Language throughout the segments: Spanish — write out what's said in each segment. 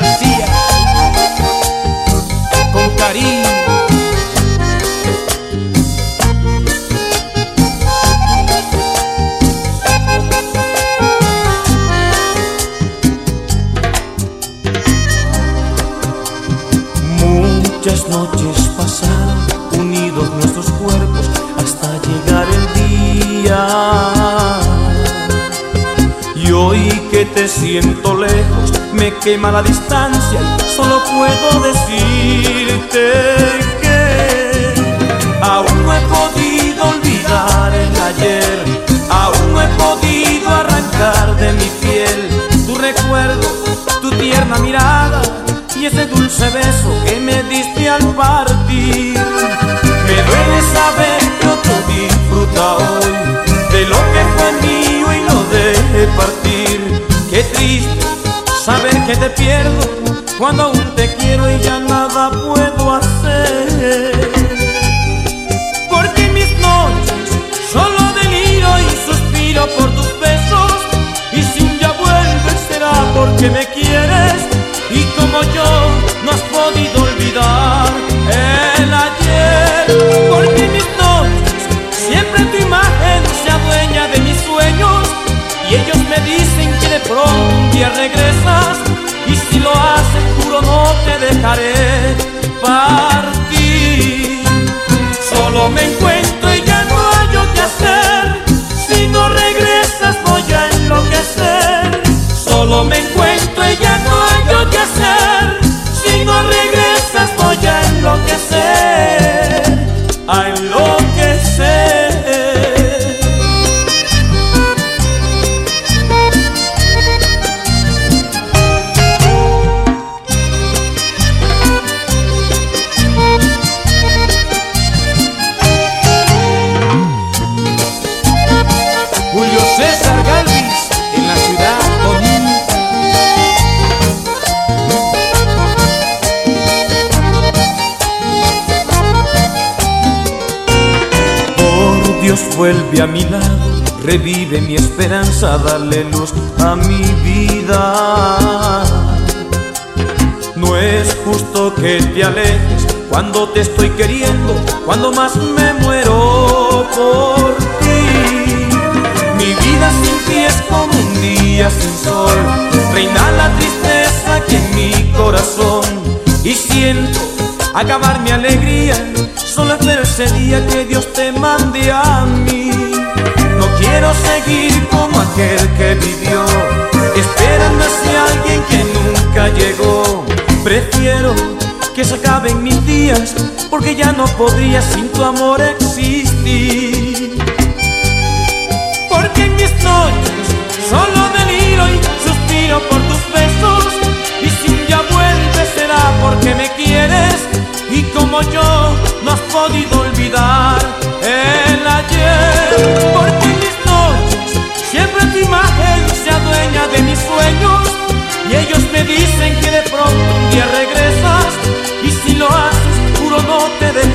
García, con cariño. Muchas noches pasaron unidos nuestros cuerpos hasta llegar el día. Y hoy que te siento lejos, me quema la distancia y solo puedo decirte que te pierdo cuando aún te quiero y ya nada puedo hacer. Vuelve a mi lado, revive mi esperanza, dale luz a mi vida. No es justo que te alejes cuando te estoy queriendo, cuando más me muero por ti. Mi vida sin ti es como un día sin sol, reina la tristeza aquí en mi corazón y siento acabar mi alegría. Solo espero ese día que Dios te mande a quiero seguir como aquel que vivió, esperando hacia alguien que nunca llegó. Prefiero que se acaben mis días, porque ya no podría sin tu amor existir. Porque en mis noches solo deliro y suspiro por tus besos, y si día vuelves será porque me quieres, y como yo no has podido olvidar el ayer.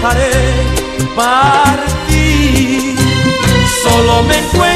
Dejaré partir. Solo me encuentro